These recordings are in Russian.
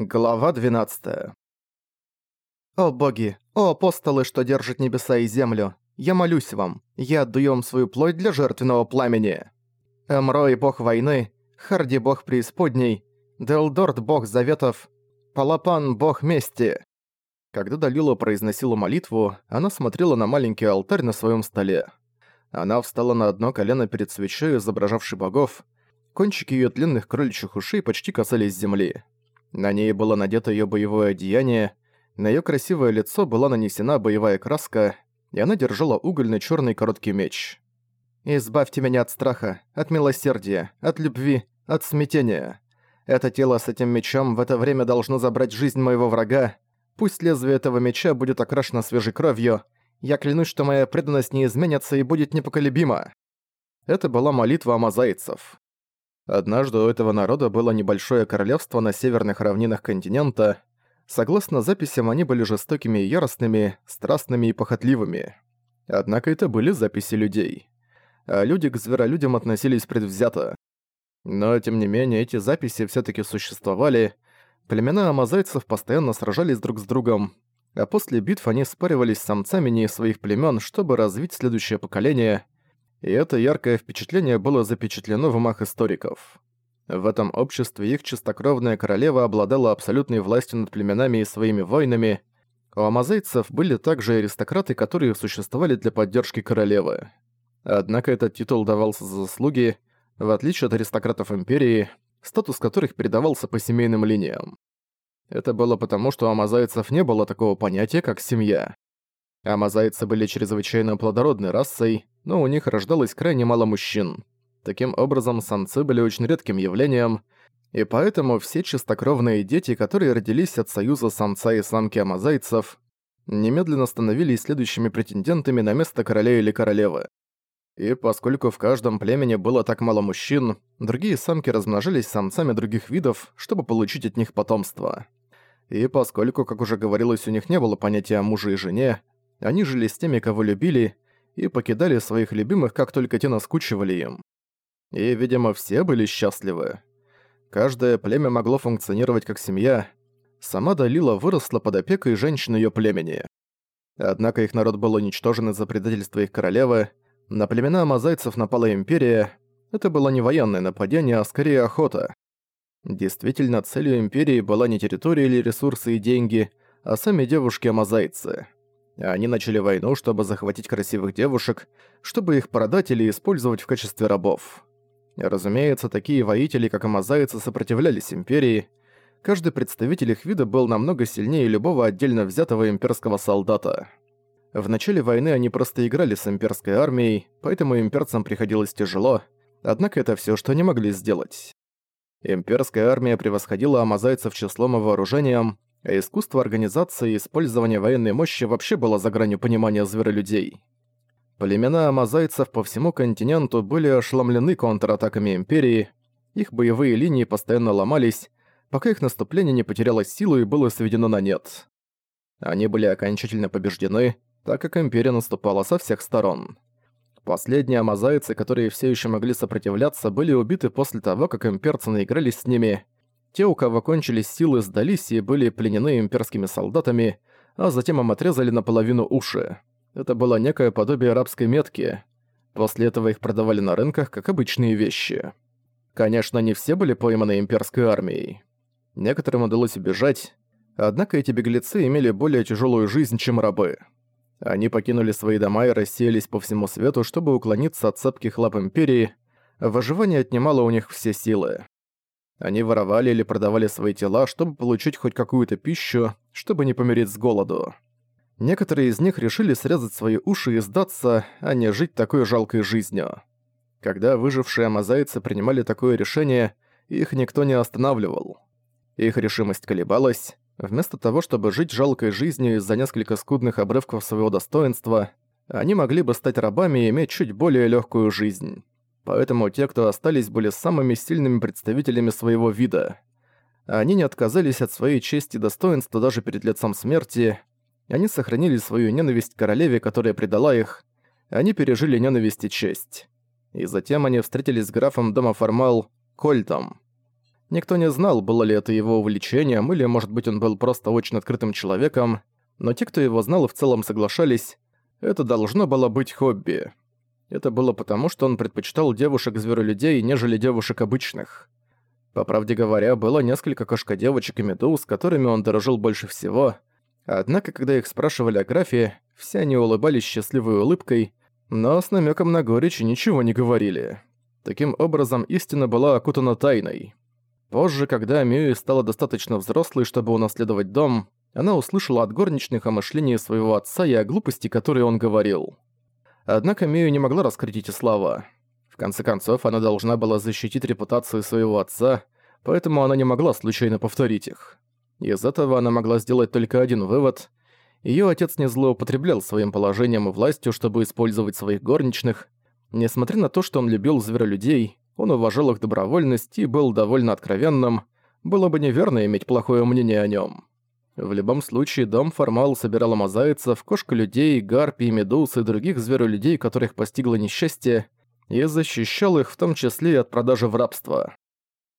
Глава 12 «О боги! О апостолы, что держат небеса и землю! Я молюсь вам! Я отдаю вам свою плоть для жертвенного пламени! Эмрой, бог войны, Харди, бог преисподней, Делдорт, бог заветов, Палапан, бог мести!» Когда Далила произносила молитву, она смотрела на маленький алтарь на своем столе. Она встала на одно колено перед свечой, изображавшей богов. Кончики ее длинных кроличьих ушей почти касались земли. На ней было надето ее боевое одеяние, на ее красивое лицо была нанесена боевая краска, и она держала угольный черный короткий меч. «Избавьте меня от страха, от милосердия, от любви, от смятения. Это тело с этим мечом в это время должно забрать жизнь моего врага. Пусть лезвие этого меча будет окрашено свежей кровью. Я клянусь, что моя преданность не изменится и будет непоколебима». Это была молитва амазайцев. Однажды у этого народа было небольшое королевство на северных равнинах континента. Согласно записям, они были жестокими и яростными, страстными и похотливыми. Однако это были записи людей. А люди к зверолюдям относились предвзято. Но, тем не менее, эти записи все таки существовали. Племена амазайцев постоянно сражались друг с другом, а после битв они спаривались с самцами не из своих племен, чтобы развить следующее поколение – и это яркое впечатление было запечатлено в умах историков. В этом обществе их чистокровная королева обладала абсолютной властью над племенами и своими войнами. У амазейцев были также аристократы, которые существовали для поддержки королевы. Однако этот титул давался за заслуги, в отличие от аристократов империи, статус которых передавался по семейным линиям. Это было потому, что у амазайцев не было такого понятия, как семья. Амазайцы были чрезвычайно плодородной расой, но у них рождалось крайне мало мужчин. Таким образом, самцы были очень редким явлением, и поэтому все чистокровные дети, которые родились от союза самца и самки амазайцев, немедленно становились следующими претендентами на место короля или королевы. И поскольку в каждом племени было так мало мужчин, другие самки размножились самцами других видов, чтобы получить от них потомство. И поскольку, как уже говорилось, у них не было понятия о муже и жене, они жили с теми, кого любили, и покидали своих любимых, как только те наскучивали им. И, видимо, все были счастливы. Каждое племя могло функционировать как семья. Сама Далила выросла под опекой женщин ее племени. Однако их народ был уничтожен из-за предательства их королевы. На племена амазайцев напала империя. Это было не военное нападение, а скорее охота. Действительно, целью империи была не территория или ресурсы и деньги, а сами девушки-амазайцы. Они начали войну, чтобы захватить красивых девушек, чтобы их продать или использовать в качестве рабов. Разумеется, такие воители, как амазайцы, сопротивлялись империи. Каждый представитель их вида был намного сильнее любого отдельно взятого имперского солдата. В начале войны они просто играли с имперской армией, поэтому имперцам приходилось тяжело, однако это все, что они могли сделать. Имперская армия превосходила амазайцев числом и вооружением, а искусство организации и использования военной мощи вообще было за гранью понимания зверолюдей. Племена амазайцев по всему континенту были ошеломлены контратаками Империи, их боевые линии постоянно ломались, пока их наступление не потеряло силу и было сведено на нет. Они были окончательно побеждены, так как Империя наступала со всех сторон. Последние амазайцы, которые все еще могли сопротивляться, были убиты после того, как имперцы наигрались с ними – те, у кого кончились силы, сдались и были пленены имперскими солдатами, а затем им отрезали наполовину уши. Это было некое подобие арабской метки. После этого их продавали на рынках как обычные вещи. Конечно, не все были пойманы имперской армией. Некоторым удалось убежать, однако эти беглецы имели более тяжелую жизнь, чем рабы. Они покинули свои дома и рассеялись по всему свету, чтобы уклониться от цепких лап Империи. Выживание отнимало у них все силы. Они воровали или продавали свои тела, чтобы получить хоть какую-то пищу, чтобы не помереть с голоду. Некоторые из них решили срезать свои уши и сдаться, а не жить такой жалкой жизнью. Когда выжившие амазайцы принимали такое решение, их никто не останавливал. Их решимость колебалась. Вместо того, чтобы жить жалкой жизнью из-за несколько скудных обрывков своего достоинства, они могли бы стать рабами и иметь чуть более легкую жизнь поэтому те, кто остались, были самыми сильными представителями своего вида. Они не отказались от своей чести и достоинства даже перед лицом смерти, они сохранили свою ненависть к королеве, которая предала их, они пережили ненависть и честь. И затем они встретились с графом дома Формал Кольтом. Никто не знал, было ли это его увлечением, или, может быть, он был просто очень открытым человеком, но те, кто его знал, в целом соглашались, это должно было быть хобби. Это было потому, что он предпочитал девушек-зверолюдей, нежели девушек обычных. По правде говоря, было несколько кошка-девочек и медуз, которыми он дорожил больше всего, однако, когда их спрашивали о графе, все они улыбались счастливой улыбкой, но с намеком на горечь ничего не говорили. Таким образом, истина была окутана тайной. Позже, когда Мюи стала достаточно взрослой, чтобы унаследовать дом, она услышала от горничных о мышлении своего отца и о глупости, которые он говорил. Однако Мию не могла раскрыть эти слова. В конце концов, она должна была защитить репутацию своего отца, поэтому она не могла случайно повторить их. Из этого она могла сделать только один вывод. Её отец не злоупотреблял своим положением и властью, чтобы использовать своих горничных. Несмотря на то, что он любил зверолюдей, он уважал их добровольность и был довольно откровенным, было бы неверно иметь плохое мнение о нем. В любом случае, дом Формал собирал мозаицев, кошка-людей, гарпий, медуз и других зверолюдей, которых постигло несчастье, и защищал их в том числе и от продажи в рабство.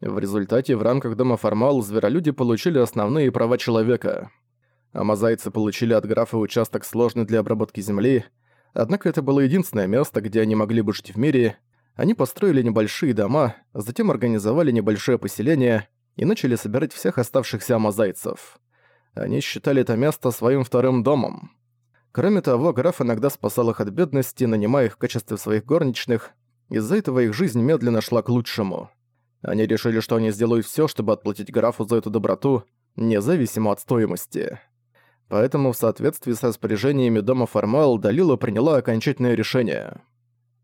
В результате в рамках дома Формал зверолюди получили основные права человека. А мозаицы получили от графа участок сложный для обработки земли, однако это было единственное место, где они могли бы жить в мире, они построили небольшие дома, затем организовали небольшое поселение и начали собирать всех оставшихся амазайцев. Они считали это место своим вторым домом. Кроме того, граф иногда спасал их от бедности, нанимая их в качестве своих горничных, из-за этого их жизнь медленно шла к лучшему. Они решили, что они сделают все, чтобы отплатить графу за эту доброту, независимо от стоимости. Поэтому в соответствии с распоряжениями дома Формал Далила приняла окончательное решение –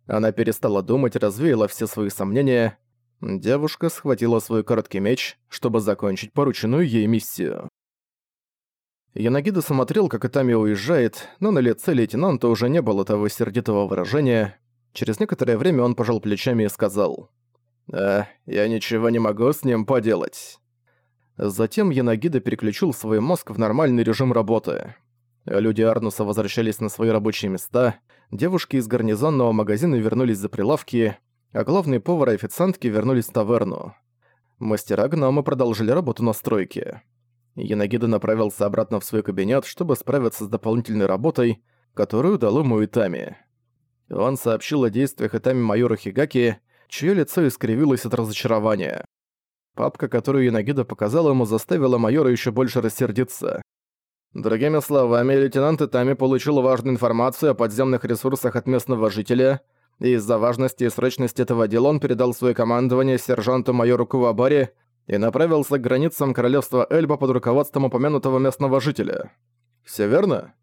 она перестала думать, развеяла все свои сомнения. Девушка схватила свой короткий меч, чтобы закончить порученную ей миссию. Янагида смотрел, как Итами уезжает, но на лице лейтенанта уже не было того сердитого выражения. Через некоторое время он пожал плечами и сказал, «А, я ничего не могу с ним поделать». Затем Янагида переключил свой мозг в нормальный режим работы. Люди Арнуса возвращались на свои рабочие места, девушки из гарнизонного магазина вернулись за прилавки, а главный повар и официантки вернулись в таверну. Мастера гнома продолжили работу на стройке. Янагида направился обратно в свой кабинет, чтобы справиться с дополнительной работой, которую дал ему Итами. Он сообщил о действиях Итами майора Хигаки, чье лицо искривилось от разочарования. Папка, которую Янагида показала ему, заставила майора еще больше рассердиться. Другими словами, лейтенант Итами получил важную информацию о подземных ресурсах от местного жителя, и из-за важности и срочности этого дела он передал свое командование сержанту-майору Кувабари и направился к границам королевства Эльба под руководством упомянутого местного жителя. Все верно?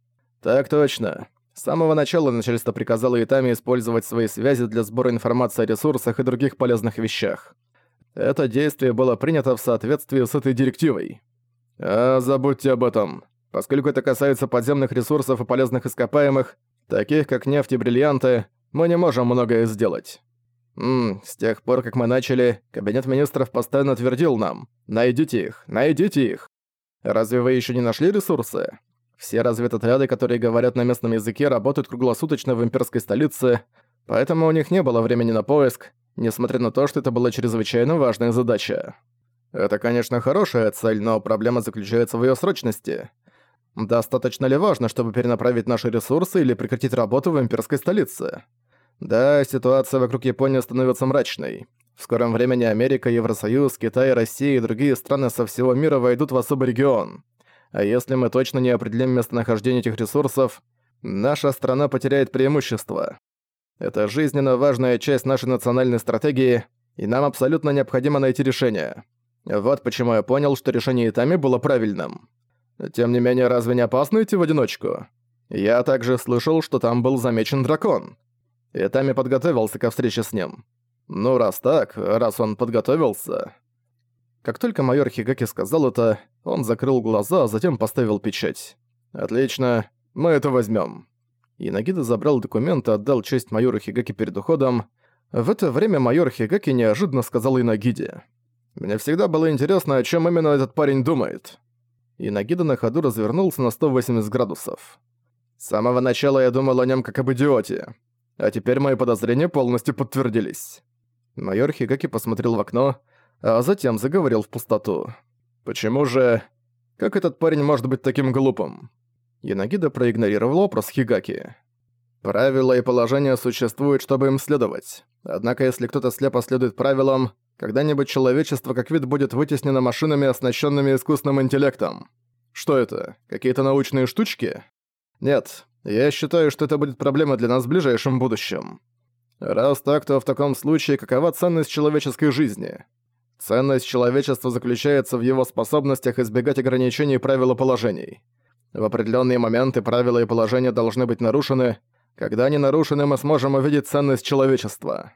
Так точно. С самого начала начальство приказало Итами использовать свои связи для сбора информации о ресурсах и других полезных вещах. Это действие было принято в соответствии с этой директивой. А забудьте об этом. Поскольку это касается подземных ресурсов и полезных ископаемых, таких как нефть и бриллианты, мы не можем многое сделать. Ммм, с тех пор, как мы начали, Кабинет Министров постоянно твердил нам «Найдите их, найдите их». Разве вы еще не нашли ресурсы? Все разведотряды, которые говорят на местном языке, работают круглосуточно в имперской столице, поэтому у них не было времени на поиск, несмотря на то, что это была чрезвычайно важная задача. Это, конечно, хорошая цель, но проблема заключается в ее срочности – Достаточно ли важно, чтобы перенаправить наши ресурсы или прекратить работу в имперской столице? Да, ситуация вокруг Японии становится мрачной. В скором времени Америка, Евросоюз, Китай, Россия и другие страны со всего мира войдут в особый регион. А если мы точно не определим местонахождение этих ресурсов, наша страна потеряет преимущество. Это жизненно важная часть нашей национальной стратегии, и нам абсолютно необходимо найти решение. Вот почему я понял, что решение Итами было правильным. Тем не менее, разве не опасно идти в одиночку? Я также слышал, что там был замечен дракон. И Тами подготовился ко встрече с ним. Ну, раз так, раз он подготовился... Как только майор Хигаки сказал это, он закрыл глаза, а затем поставил печать. «Отлично, мы это возьмем. Инагида забрал документы, отдал честь майору Хигаки перед уходом. В это время майор Хигаки неожиданно сказал Инагиде. «Мне всегда было интересно, о чем именно этот парень думает и Нагида на ходу развернулся на 180 градусов. С самого начала я думал о нем как об идиоте, а теперь мои подозрения полностью подтвердились. Майор Хигаки посмотрел в окно. а затем заговорил в пустоту. «Почему же... Как этот парень может быть таким глупым?» Янагида проигнорировал вопрос Хигаки. «Правила и положения существуют, чтобы им следовать. Однако если кто-то слепо следует правилам, когда-нибудь человечество как вид будет вытеснено машинами, оснащенными искусственным интеллектом. Что это? Какие-то научные штучки? Нет, я считаю, что это будет проблема для нас в ближайшем будущем. Раз так, то в таком случае какова ценность человеческой жизни? Ценность человечества заключается в его способностях избегать ограничений правил и положений. В определенные моменты правила и положения должны быть нарушены. Когда они нарушены, мы сможем увидеть ценность человечества.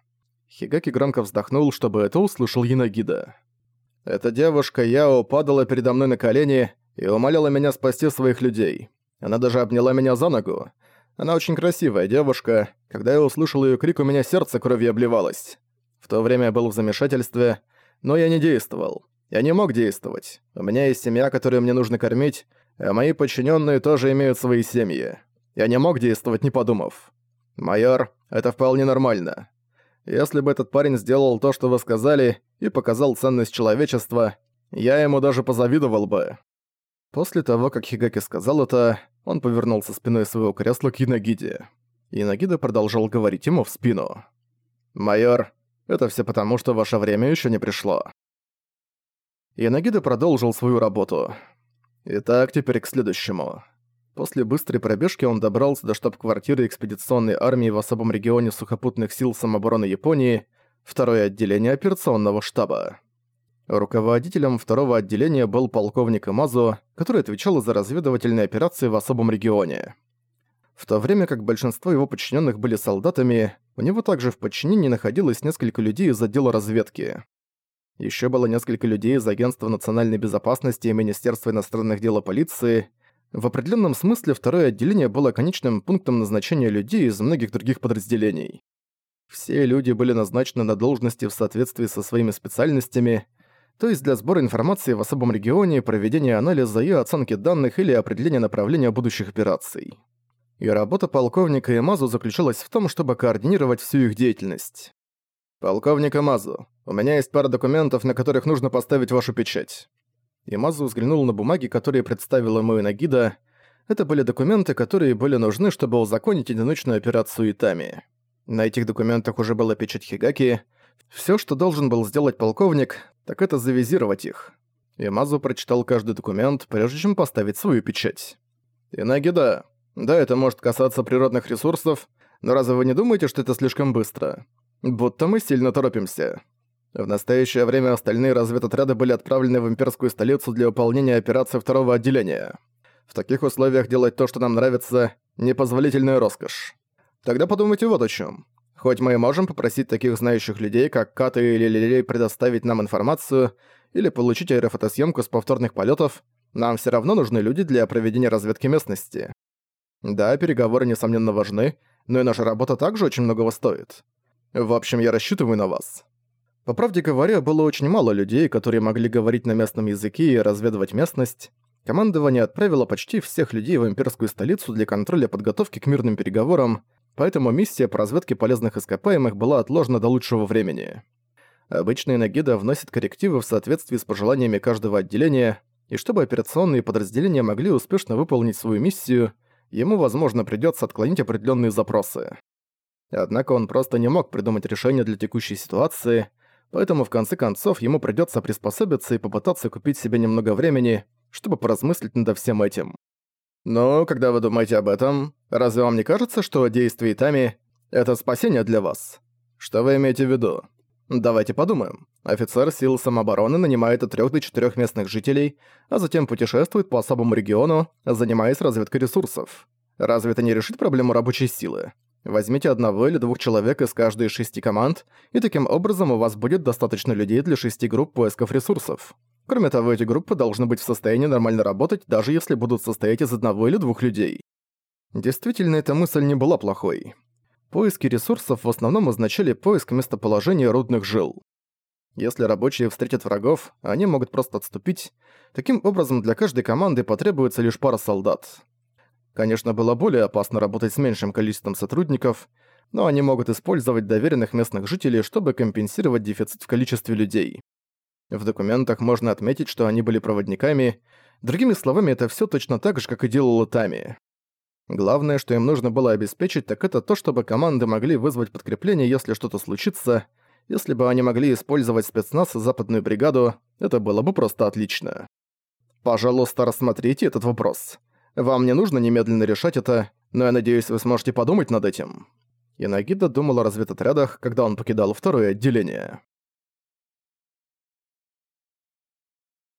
Хигаки громко вздохнул, чтобы это услышал Янагида. Эта девушка Яо падала передо мной на колени и умоляла меня спасти своих людей. Она даже обняла меня за ногу. Она очень красивая девушка. Когда я услышал её крик, у меня сердце кровью обливалось. В то время я был в замешательстве, но я не действовал. Я не мог действовать. У меня есть семья, которую мне нужно кормить, а мои подчиненные тоже имеют свои семьи. Я не мог действовать, не подумав. Майор, это вполне нормально. Если бы этот парень сделал то, что вы сказали, и показал ценность человечества, я ему даже позавидовал бы. После того, как Хигаки сказал это, он повернулся спиной своего кресла к Инагиде. Инагида продолжал говорить ему в спину. «Майор, это все потому, что ваше время еще не пришло». Инагида продолжил свою работу. Итак, теперь к следующему. После быстрой пробежки он добрался до штаб-квартиры экспедиционной армии в особом регионе сухопутных сил самообороны Японии, второе отделение операционного штаба. Руководителем второго отделения был полковник Имазу, который отвечал за разведывательные операции в особом регионе. В то время как большинство его подчиненных были солдатами, у него также в подчинении находилось несколько людей из отдела разведки. Еще было несколько людей из Агентства национальной безопасности и Министерства иностранных дел и полиции. В определенном смысле второе отделение было конечным пунктом назначения людей из многих других подразделений. Все люди были назначены на должности в соответствии со своими специальностями – то есть для сбора информации в особом регионе, проведения анализа и оценки данных или определения направления будущих операций. И работа полковника Ямазу заключалась в том, чтобы координировать всю их деятельность. «Полковник Ямазу, у меня есть пара документов, на которых нужно поставить вашу печать». Ямазу взглянул на бумаги, которые представила ему Инагида. Это были документы, которые были нужны, чтобы узаконить одиночную операцию Итами. На этих документах уже была печать Хигаки. Все, что должен был сделать полковник, так это завизировать их. Ямазу прочитал каждый документ, прежде чем поставить свою печать. «Инагида, да, это может касаться природных ресурсов, но разве вы не думаете, что это слишком быстро? Будто мы сильно торопимся. В настоящее время остальные разведотряды были отправлены в имперскую столицу для выполнения операции второго отделения. В таких условиях делать то, что нам нравится, непозволительная роскошь. Тогда подумайте вот о чем. Хоть мы и можем попросить таких знающих людей, как Каты или Лилей, предоставить нам информацию или получить аэрофотосъемку с повторных полетов, нам все равно нужны люди для проведения разведки местности. Да, переговоры, несомненно, важны, но и наша работа также очень многого стоит. В общем, я рассчитываю на вас. По правде говоря, было очень мало людей, которые могли говорить на местном языке и разведывать местность. Командование отправило почти всех людей в имперскую столицу для контроля подготовки к мирным переговорам, поэтому миссия по разведке полезных ископаемых была отложена до лучшего времени. Обычные Нагида вносят коррективы в соответствии с пожеланиями каждого отделения, и чтобы операционные подразделения могли успешно выполнить свою миссию, ему, возможно, придётся отклонить определённые запросы. Однако он просто не мог придумать решение для текущей ситуации, поэтому в конце концов ему придётся приспособиться и попытаться купить себе немного времени, чтобы поразмыслить над всем этим. Но когда вы думаете об этом, разве вам не кажется, что действие Тами — это спасение для вас? Что вы имеете в виду? Давайте подумаем. Офицер сил самообороны нанимает от 3 до 4 местных жителей, а затем путешествует по особому региону, занимаясь разведкой ресурсов. Разве это не решит проблему рабочей силы? Возьмите одного или двух человек из каждой из шести команд, и таким образом у вас будет достаточно людей для шести групп поисков ресурсов. Кроме того, эти группы должны быть в состоянии нормально работать, даже если будут состоять из одного или двух людей. Действительно, эта мысль не была плохой. Поиски ресурсов в основном означали поиск местоположения рудных жил. Если рабочие встретят врагов, они могут просто отступить. Таким образом, для каждой команды потребуется лишь пара солдат. Конечно, было более опасно работать с меньшим количеством сотрудников, но они могут использовать доверенных местных жителей, чтобы компенсировать дефицит в количестве людей. В документах можно отметить, что они были проводниками. Другими словами, это все точно так же, как и делала Тами. Главное, что им нужно было обеспечить, так это то, чтобы команды могли вызвать подкрепление, если что-то случится. Если бы они могли использовать спецназ и западную бригаду, это было бы просто отлично. Пожалуйста, рассмотрите этот вопрос. Вам не нужно немедленно решать это, но я надеюсь, вы сможете подумать над этим. Янагида думал о разведотрядах, когда он покидал второе отделение.